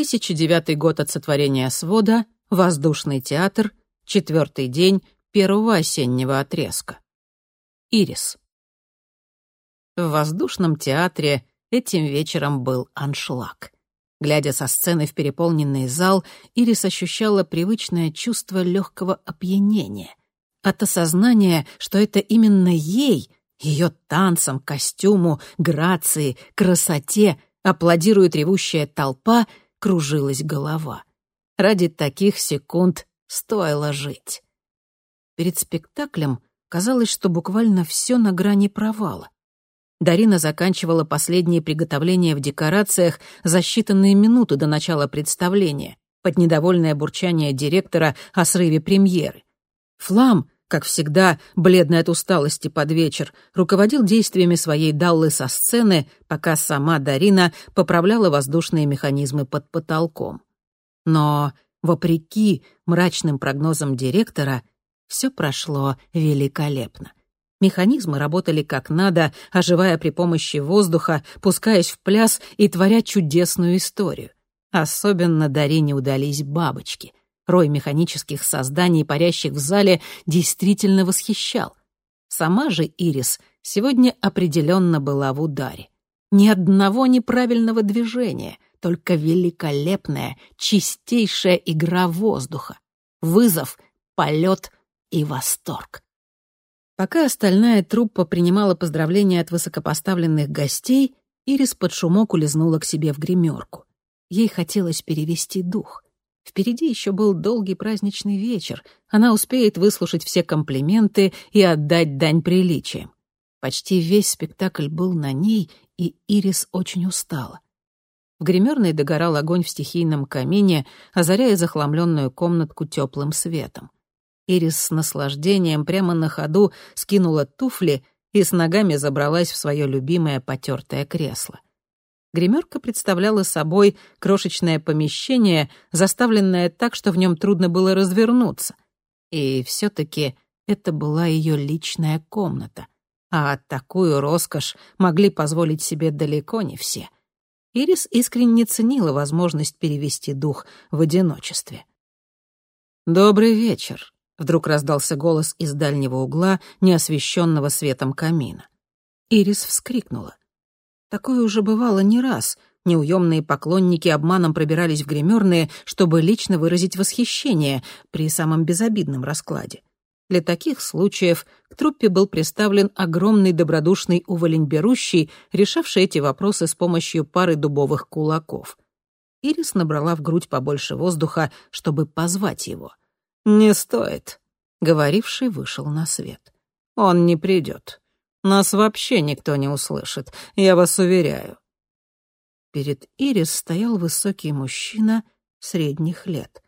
2009 год от сотворения свода, Воздушный театр, четвертый день первого осеннего отрезка. Ирис. В Воздушном театре этим вечером был аншлаг. Глядя со сцены в переполненный зал, Ирис ощущала привычное чувство легкого опьянения. От осознания, что это именно ей, ее танцам, костюму, грации, красоте аплодирует ревущая толпа, кружилась голова. Ради таких секунд стоило жить. Перед спектаклем казалось, что буквально все на грани провала. Дарина заканчивала последние приготовления в декорациях за считанные минуты до начала представления, под недовольное бурчание директора о срыве премьеры. Флам, как всегда, бледный от усталости под вечер, руководил действиями своей Даллы со сцены, пока сама Дарина поправляла воздушные механизмы под потолком. Но, вопреки мрачным прогнозам директора, все прошло великолепно. Механизмы работали как надо, оживая при помощи воздуха, пускаясь в пляс и творя чудесную историю. Особенно Дарине удались бабочки. Рой механических созданий, парящих в зале, действительно восхищал. Сама же Ирис сегодня определенно была в ударе. Ни одного неправильного движения, только великолепная, чистейшая игра воздуха. Вызов, полет и восторг. Пока остальная труппа принимала поздравления от высокопоставленных гостей, Ирис под шумок улизнула к себе в гримерку. Ей хотелось перевести дух. Впереди еще был долгий праздничный вечер. Она успеет выслушать все комплименты и отдать дань приличиям. Почти весь спектакль был на ней, и Ирис очень устала. В гримерной догорал огонь в стихийном камине, озаряя захламленную комнатку теплым светом. Ирис с наслаждением прямо на ходу скинула туфли и с ногами забралась в свое любимое потертое кресло. Гримерка представляла собой крошечное помещение, заставленное так, что в нем трудно было развернуться. И все-таки это была ее личная комната. А такую роскошь могли позволить себе далеко не все. Ирис искренне ценила возможность перевести дух в одиночестве. «Добрый вечер», Вдруг раздался голос из дальнего угла, неосвещенного светом камина. Ирис вскрикнула. Такое уже бывало не раз. Неуемные поклонники обманом пробирались в гримерные, чтобы лично выразить восхищение при самом безобидном раскладе. Для таких случаев к труппе был представлен огромный добродушный уволень берущий, решавший эти вопросы с помощью пары дубовых кулаков. Ирис набрала в грудь побольше воздуха, чтобы позвать его. «Не стоит», — говоривший вышел на свет. «Он не придет. Нас вообще никто не услышит, я вас уверяю». Перед Ирис стоял высокий мужчина средних лет.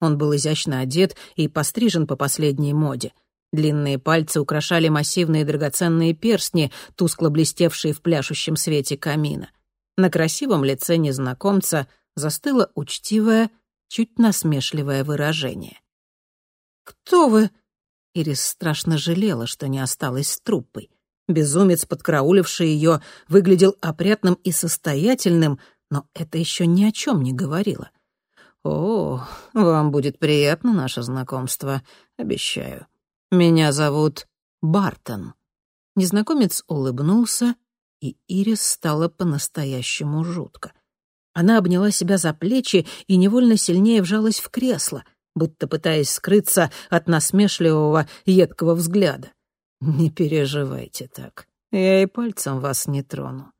Он был изящно одет и пострижен по последней моде. Длинные пальцы украшали массивные драгоценные перстни, тускло блестевшие в пляшущем свете камина. На красивом лице незнакомца застыло учтивое, чуть насмешливое выражение. «Кто вы?» Ирис страшно жалела, что не осталась с труппой. Безумец, подкарауливший ее, выглядел опрятным и состоятельным, но это еще ни о чем не говорило. «О, вам будет приятно наше знакомство, обещаю. Меня зовут Бартон». Незнакомец улыбнулся, и Ирис стала по-настоящему жутко. Она обняла себя за плечи и невольно сильнее вжалась в кресло — будто пытаясь скрыться от насмешливого, едкого взгляда. «Не переживайте так. Я и пальцем вас не трону».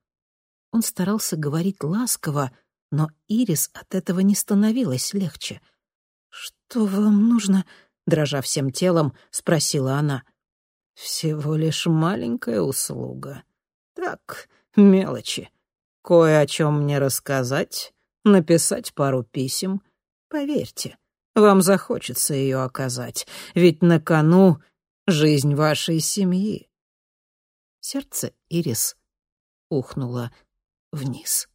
Он старался говорить ласково, но Ирис от этого не становилась легче. «Что вам нужно?» — дрожа всем телом, спросила она. «Всего лишь маленькая услуга. Так, мелочи. Кое о чем мне рассказать, написать пару писем. Поверьте, вам захочется ее оказать, ведь на кону жизнь вашей семьи. Сердце Ирис ухнуло вниз.